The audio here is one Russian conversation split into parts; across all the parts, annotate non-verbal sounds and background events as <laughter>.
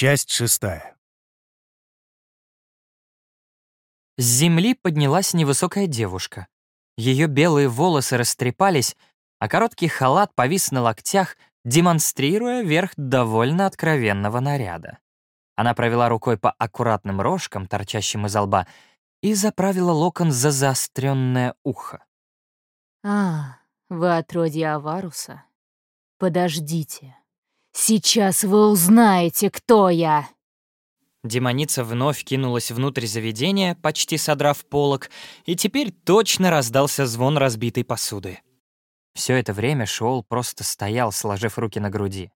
Часть шестая. С земли поднялась невысокая девушка. Ее белые волосы растрепались, а короткий халат повис на локтях, демонстрируя верх довольно откровенного наряда. Она провела рукой по аккуратным рожкам, торчащим из лба, и заправила локон за заостренное ухо. «А, вы отродье Аваруса? Подождите. Сейчас вы узнаете, кто я!» Демоница вновь кинулась внутрь заведения, почти содрав полок, и теперь точно раздался звон разбитой посуды. Все это время Шоул просто стоял, сложив руки на груди.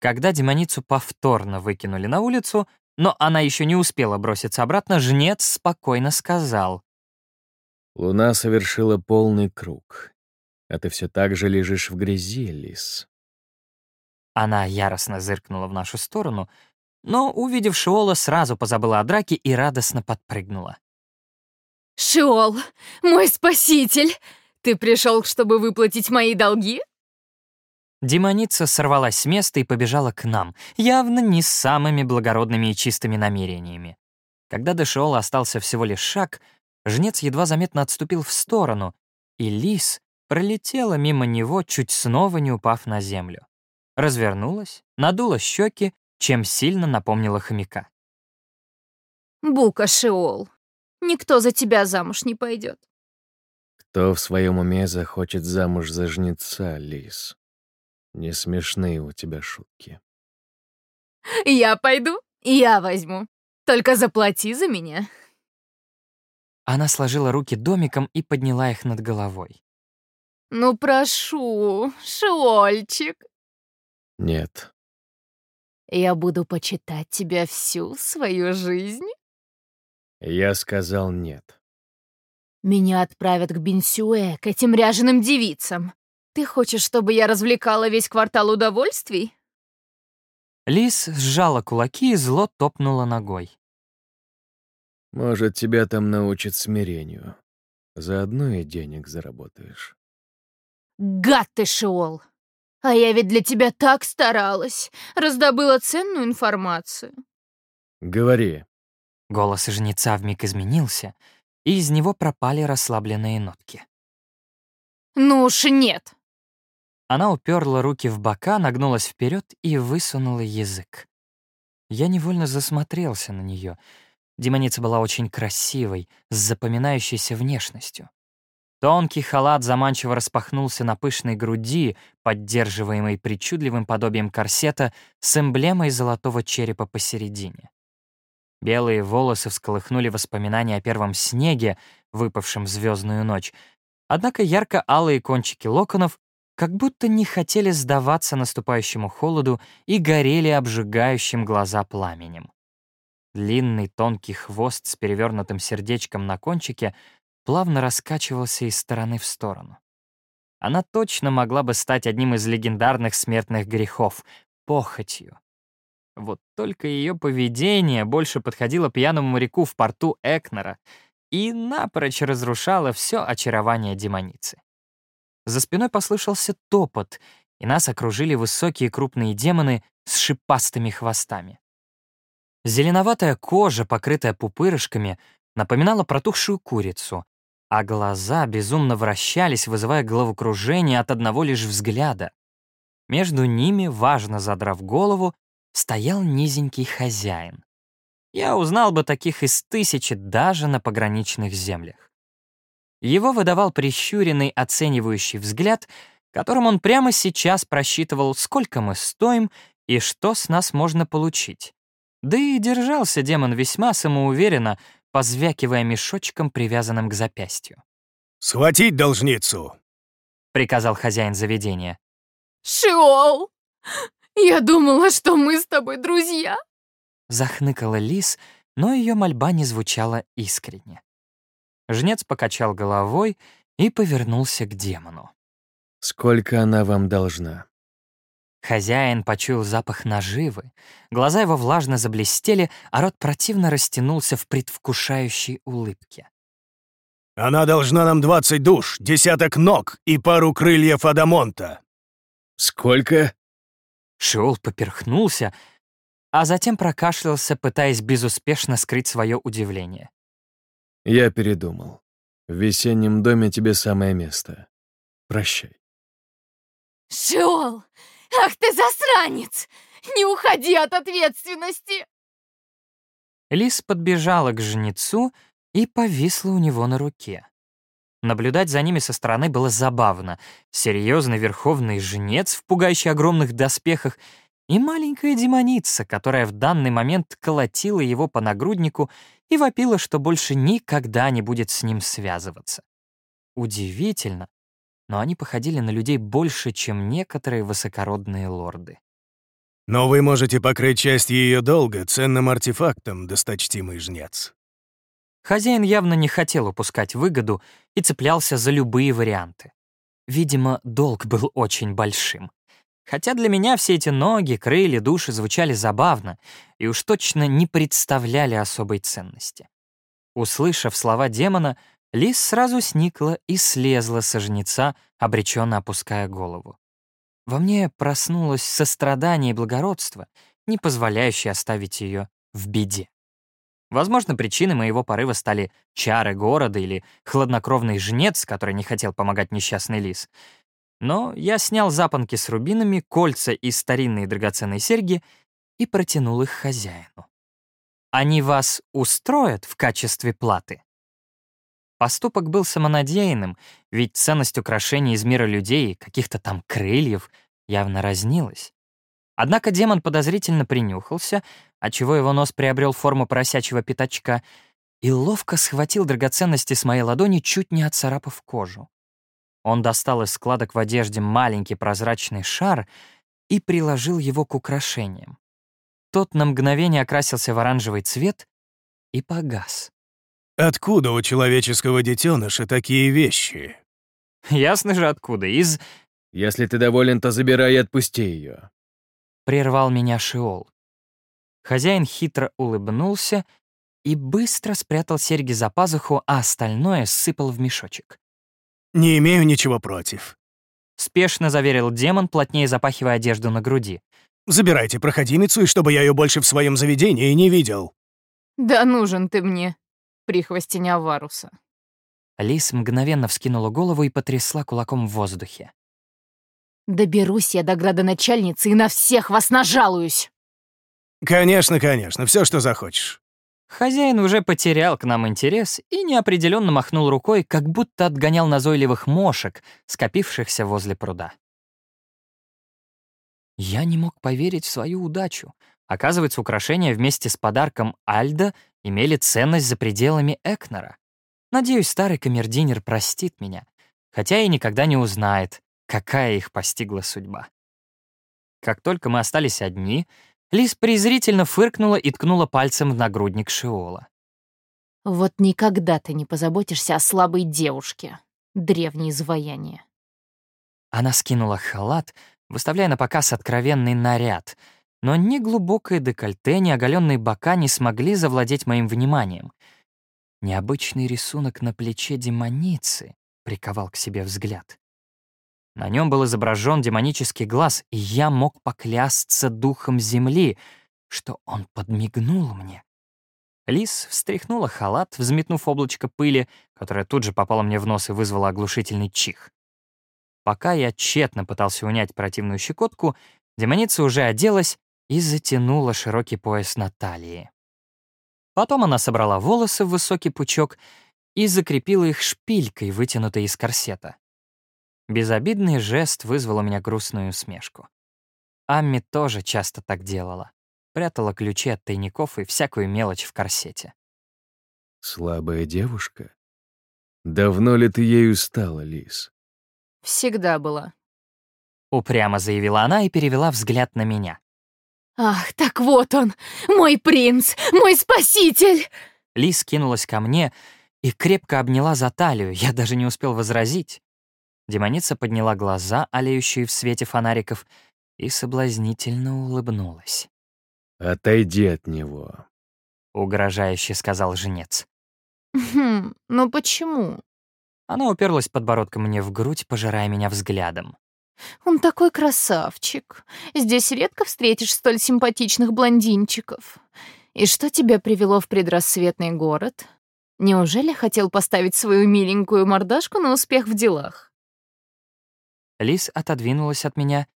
Когда демоницу повторно выкинули на улицу, но она еще не успела броситься обратно, жнец спокойно сказал. «Луна совершила полный круг, а ты все так же лежишь в грязи, лис». Она яростно зыркнула в нашу сторону, но, увидев Шиола, сразу позабыла о драке и радостно подпрыгнула. «Шиол, мой спаситель! Ты пришел, чтобы выплатить мои долги?» Демоница сорвалась с места и побежала к нам, явно не с самыми благородными и чистыми намерениями. Когда до Шиола остался всего лишь шаг, жнец едва заметно отступил в сторону, и лис пролетела мимо него, чуть снова не упав на землю. Развернулась, надула щеки чем сильно напомнила хомяка. «Бука, Шиол, никто за тебя замуж не пойдет. Кто в своем уме захочет замуж за жнеца, лис? Не смешные у тебя шутки. Я пойду, я возьму. Только заплати за меня. Она сложила руки домиком и подняла их над головой. «Ну, прошу, Шиольчик». Нет, я буду почитать тебя всю свою жизнь? Я сказал нет. Меня отправят к Бенсюэ, к этим ряженым девицам. Ты хочешь, чтобы я развлекала весь квартал удовольствий? Лис сжала кулаки и зло топнула ногой. Может, тебя там научат смирению. Заодно и денег заработаешь. Гад ты, Шиол! А я ведь для тебя так старалась, раздобыла ценную информацию. Говори. Голос жнеца вмиг изменился, и из него пропали расслабленные нотки. Ну уж нет. Она уперла руки в бока, нагнулась вперед и высунула язык. Я невольно засмотрелся на нее. Демоница была очень красивой, с запоминающейся внешностью. Тонкий халат заманчиво распахнулся на пышной груди, поддерживаемой причудливым подобием корсета с эмблемой золотого черепа посередине. Белые волосы всколыхнули воспоминания о первом снеге, выпавшем в звездную ночь, однако ярко-алые кончики локонов как будто не хотели сдаваться наступающему холоду и горели обжигающим глаза пламенем. Длинный тонкий хвост с перевернутым сердечком на кончике плавно раскачивался из стороны в сторону. Она точно могла бы стать одним из легендарных смертных грехов — похотью. Вот только ее поведение больше подходило пьяному моряку в порту Экнера и напрочь разрушало все очарование демоницы. За спиной послышался топот, и нас окружили высокие крупные демоны с шипастыми хвостами. Зеленоватая кожа, покрытая пупырышками, напоминала протухшую курицу, а глаза безумно вращались, вызывая головокружение от одного лишь взгляда. Между ними, важно задрав голову, стоял низенький хозяин. Я узнал бы таких из тысячи даже на пограничных землях. Его выдавал прищуренный оценивающий взгляд, которым он прямо сейчас просчитывал, сколько мы стоим и что с нас можно получить. Да и держался демон весьма самоуверенно, позвякивая мешочком, привязанным к запястью. «Схватить должницу!» — приказал хозяин заведения. «Шиол! Я думала, что мы с тобой друзья!» Захныкала лис, но ее мольба не звучала искренне. Жнец покачал головой и повернулся к демону. «Сколько она вам должна?» Хозяин почуял запах наживы, глаза его влажно заблестели, а рот противно растянулся в предвкушающей улыбке. «Она должна нам двадцать душ, десяток ног и пару крыльев Адамонта». «Сколько?» Шиол поперхнулся, а затем прокашлялся, пытаясь безуспешно скрыть свое удивление. Я передумал. В весеннем доме тебе самое место. Прощай. Шиол! Ах ты засранец! Не уходи от ответственности! Лис подбежала к жнецу и повисла у него на руке. Наблюдать за ними со стороны было забавно. Серьезный верховный жнец в пугающе огромных доспехах и маленькая демоница, которая в данный момент колотила его по нагруднику и вопила, что больше никогда не будет с ним связываться. Удивительно, но они походили на людей больше, чем некоторые высокородные лорды. Но вы можете покрыть часть ее долга ценным артефактом, досточтимый жнец. Хозяин явно не хотел упускать выгоду и цеплялся за любые варианты. Видимо, долг был очень большим. Хотя для меня все эти ноги, крылья, души звучали забавно и уж точно не представляли особой ценности. Услышав слова демона, Лис сразу сникла и слезла со жнеца, обреченно опуская голову. Во мне проснулось сострадание и благородство, не позволяющее оставить ее в беде. Возможно, причиной моего порыва стали чары города или хладнокровный жнец, который не хотел помогать несчастный лис. Но я снял запонки с рубинами, кольца и старинные драгоценные серьги и протянул их хозяину. Они вас устроят в качестве платы? Поступок был самонадеянным, ведь ценность украшений из мира людей, каких-то там крыльев, явно разнилась. Однако демон подозрительно принюхался, отчего его нос приобрел форму поросячьего пятачка, и ловко схватил драгоценности с моей ладони, чуть не отцарапав кожу. Он достал из складок в одежде маленький прозрачный шар и приложил его к украшениям. Тот на мгновение окрасился в оранжевый цвет и погас. Откуда у человеческого детеныша такие вещи? Ясно же откуда, из... Если ты доволен, то забирай и отпусти ее. Прервал меня Шиол. Хозяин хитро улыбнулся и быстро спрятал серьги за пазуху, а остальное сыпал в мешочек. «Не имею ничего против». Спешно заверил демон, плотнее запахивая одежду на груди. «Забирайте проходимицу, и чтобы я ее больше в своем заведении не видел». Да нужен ты мне, прихвостень Аваруса. Лис мгновенно вскинула голову и потрясла кулаком в воздухе. Доберусь я до градоначальницы и на всех вас нажалуюсь. «Конечно, конечно, все, что захочешь». Хозяин уже потерял к нам интерес и неопределенно махнул рукой, как будто отгонял назойливых мошек, скопившихся возле пруда. Я не мог поверить в свою удачу. Оказывается, украшения вместе с подарком Альда имели ценность за пределами Экнера. Надеюсь, старый камердинер простит меня, хотя и никогда не узнает, какая их постигла судьба. Как только мы остались одни, Лис презрительно фыркнула и ткнула пальцем в нагрудник Шиола. Вот никогда ты не позаботишься о слабой девушке, древнее изваяние. Она скинула халат, выставляя на показ откровенный наряд, но ни глубокое декольте, ни оголенные бока не смогли завладеть моим вниманием. Необычный рисунок на плече демоницы приковал к себе взгляд. На нем был изображен демонический глаз, и я мог поклясться духом земли, что он подмигнул мне. Лис встряхнула халат, взметнув облачко пыли, которое тут же попало мне в нос и вызвало оглушительный чих. Пока я тщетно пытался унять противную щекотку, демоница уже оделась и затянула широкий пояс на талии. Потом она собрала волосы в высокий пучок и закрепила их шпилькой, вытянутой из корсета. Безобидный жест вызвал у меня грустную усмешку. Амми тоже часто так делала. Прятала ключи от тайников и всякую мелочь в корсете. Слабая девушка? Давно ли ты ею стала, Лис? Всегда была. Упрямо заявила она и перевела взгляд на меня. Ах, так вот он, мой принц, мой спаситель! Лис кинулась ко мне и крепко обняла за талию, я даже не успел возразить. Демоница подняла глаза, олеющие в свете фонариков, и соблазнительно улыбнулась. «Отойди от него», — угрожающе сказал женец. Хм, ну почему? Она уперлась подбородком мне в грудь, пожирая меня взглядом. Он такой красавчик. Здесь редко встретишь столь симпатичных блондинчиков. И что тебя привело в предрассветный город? Неужели хотел поставить свою миленькую мордашку на успех в делах? Лис отодвинулась от меня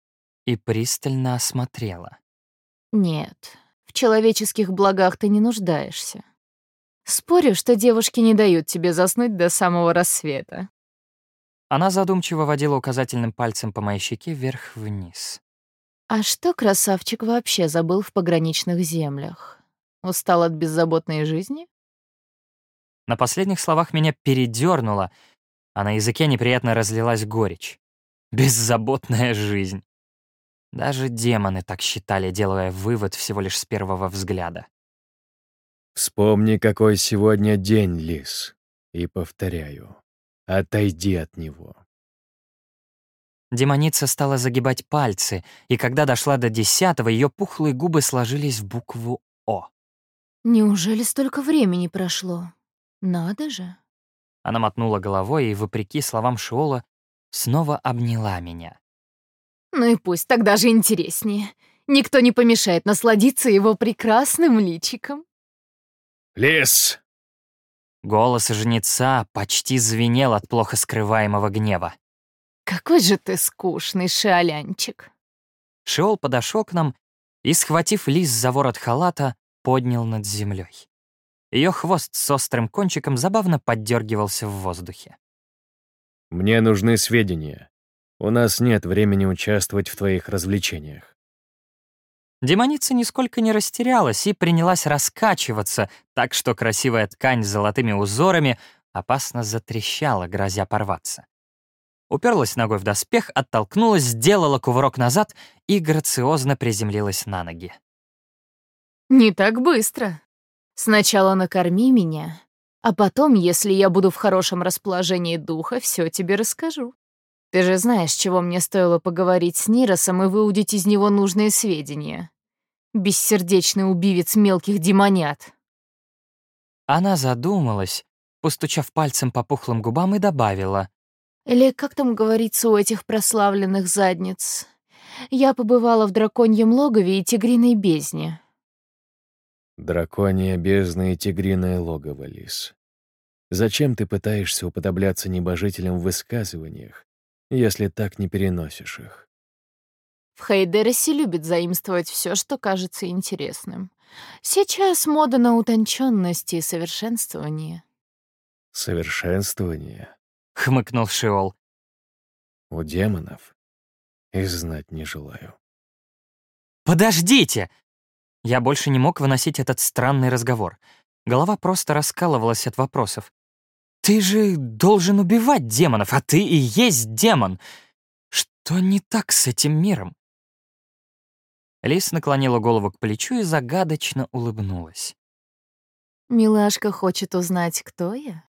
и пристально осмотрела. Нет, в человеческих благах ты не нуждаешься. Спорю, что девушки не дают тебе заснуть до самого рассвета. Она задумчиво водила указательным пальцем по моей щеке вверх-вниз. А что красавчик вообще забыл в пограничных землях? Устал от беззаботной жизни? На последних словах меня передернуло, а на языке неприятно разлилась горечь. Беззаботная жизнь. Даже демоны так считали, делая вывод всего лишь с первого взгляда. Вспомни, какой сегодня день, Лис. И повторяю, отойди от него. Демоница стала загибать пальцы, и когда дошла до десятого, ее пухлые губы сложились в букву «О». Неужели столько времени прошло? Надо же. Она мотнула головой и, вопреки словам Шиола, снова обняла меня. Ну и пусть, тогда же интереснее. Никто не помешает насладиться его прекрасным личиком. «Лис!» Голос жнеца почти звенел от плохо скрываемого гнева. Какой же ты скучный шалянчик. Шиол подошел к нам и, схватив лис за ворот халата, поднял над землей. Ее хвост с острым кончиком забавно поддергивался в воздухе. «Мне нужны сведения. У нас нет времени участвовать в твоих развлечениях». Демоница нисколько не растерялась и принялась раскачиваться, так что красивая ткань с золотыми узорами опасно затрещала, грозя порваться. Уперлась ногой в доспех, оттолкнулась, сделала кувырок назад и грациозно приземлилась на ноги. Не так быстро. Сначала накорми меня, а потом, если я буду в хорошем расположении духа, все тебе расскажу. Ты же знаешь, чего мне стоило поговорить с Ниросом и выудить из него нужные сведения. Бессердечный убивец мелких демонят. Она задумалась, постучав пальцем по пухлым губам и добавила. Или как там говорится у этих прославленных задниц? Я побывала в драконьем логове и тигриной бездне. Драконья бездна и тигриное логово, Лис. Зачем ты пытаешься уподобляться небожителям в высказываниях, если так не переносишь их? В Хейдересе любят заимствовать все, что кажется интересным. Сейчас мода на утонченность и совершенствование. Совершенствование — хмыкнул Шиол. у демонов и знать не желаю. «Подождите!» Я больше не мог выносить этот странный разговор. Голова просто раскалывалась от вопросов. «Ты же должен убивать демонов, а ты и есть демон! Что не так с этим миром?» Лис наклонила голову к плечу и загадочно улыбнулась. Милашка хочет узнать, кто я?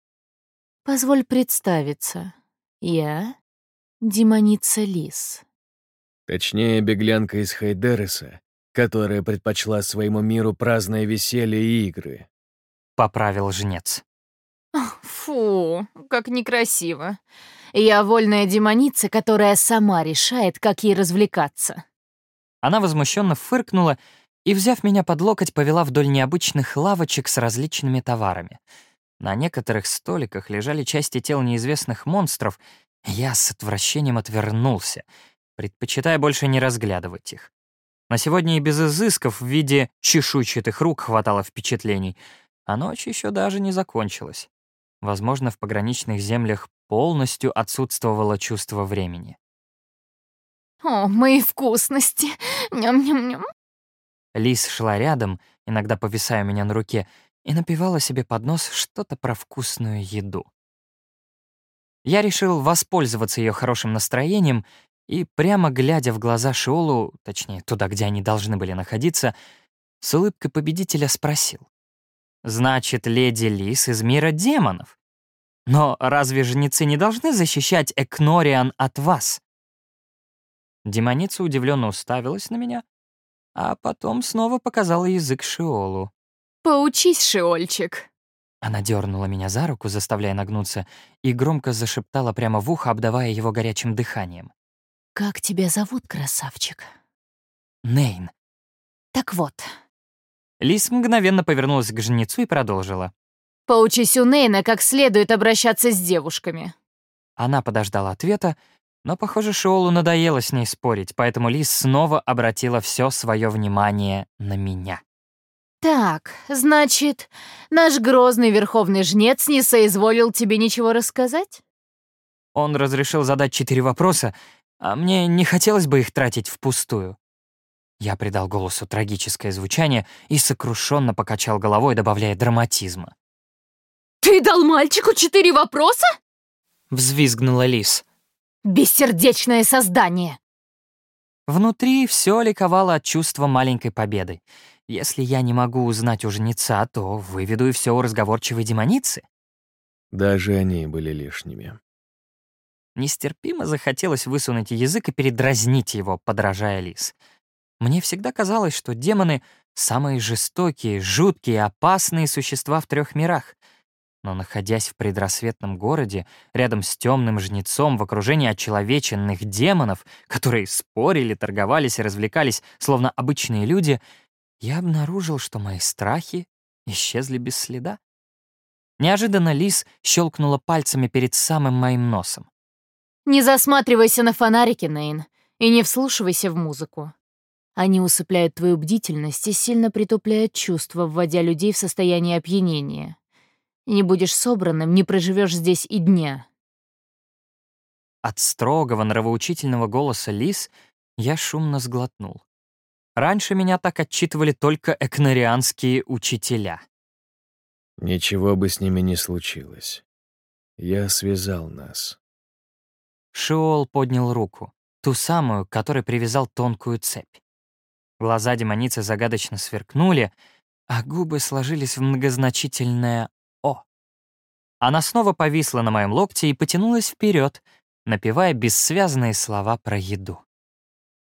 Позволь представиться. Я — демоница Лис. Точнее, беглянка из Хайдереса, которая предпочла своему миру праздное веселье и игры. Поправил жнец. Фу, как некрасиво. Я вольная демоница, которая сама решает, как ей развлекаться. Она возмущенно фыркнула и, взяв меня под локоть, повела вдоль необычных лавочек с различными товарами. На некоторых столиках лежали части тел неизвестных монстров, я с отвращением отвернулся, предпочитая больше не разглядывать их. На сегодня и без изысков в виде чешуйчатых рук хватало впечатлений, а ночь еще даже не закончилась. Возможно, в пограничных землях полностью отсутствовало чувство времени. О, мои вкусности! Ням-ням-ням. Лис шла рядом, иногда повисая у меня на руке, и напевала себе под нос что-то про вкусную еду. Я решил воспользоваться ее хорошим настроением и, прямо глядя в глаза Шиолу, точнее, туда, где они должны были находиться, с улыбкой победителя спросил. «Значит, леди Лис из мира демонов? Но разве жнецы не должны защищать Экнориан от вас?» Демоница удивленно уставилась на меня, а потом снова показала язык Шиолу. Поучись, Шиольчик. Она дернула меня за руку, заставляя нагнуться, и громко зашептала прямо в ухо, обдавая его горячим дыханием. как тебя зовут, красавчик?» Нейн. «Так вот, Лис мгновенно повернулась к жнецу и продолжила. поучись у Нейна, как следует обращаться с девушками». Она подождала ответа, но, похоже, Шиолу надоело с ней спорить, поэтому Лис снова обратила все свое внимание на меня. «Так, значит, наш грозный верховный жнец не соизволил тебе ничего рассказать?» Он разрешил задать четыре вопроса, а мне не хотелось бы их тратить впустую. Я придал голосу трагическое звучание и сокрушенно покачал головой, добавляя драматизма. «Ты дал мальчику четыре вопроса?» Взвизгнула Лис. «Бессердечное создание!» Внутри все ликовало от чувства маленькой победы. Если я не могу узнать у жнеца, то выведу и все у разговорчивой демоницы. Даже они были лишними. Нестерпимо захотелось высунуть язык и передразнить его, подражая лис. Мне всегда казалось, что демоны — самые жестокие, жуткие опасные существа в трех мирах. Но, находясь в предрассветном городе, рядом с темным жнецом, в окружении очеловеченных демонов, которые спорили, торговались и развлекались, словно обычные люди, я обнаружил, что мои страхи исчезли без следа. Неожиданно лис щелкнула пальцами перед самым моим носом. «Не засматривайся на фонарики, Нейн, и не вслушивайся в музыку. Они усыпляют твою бдительность и сильно притупляют чувства, вводя людей в состояние опьянения. Не будешь собранным, не проживешь здесь и дня». От строгого нравоучительного голоса лис я шумно сглотнул. Раньше меня так отчитывали только экнарианские учителя. Ничего бы с ними не случилось. Я связал нас. Шиол поднял руку, ту самую, к которой привязал тонкую цепь. Глаза демоницы загадочно сверкнули, а губы сложились в многозначительное «О». Она снова повисла на моем локте и потянулась вперед, напевая бессвязные слова про еду.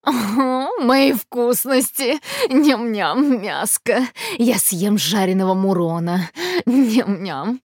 <laughs> «Мои вкусности! Ням-ням, мяско! Я съем жареного мурона! Ням-ням!»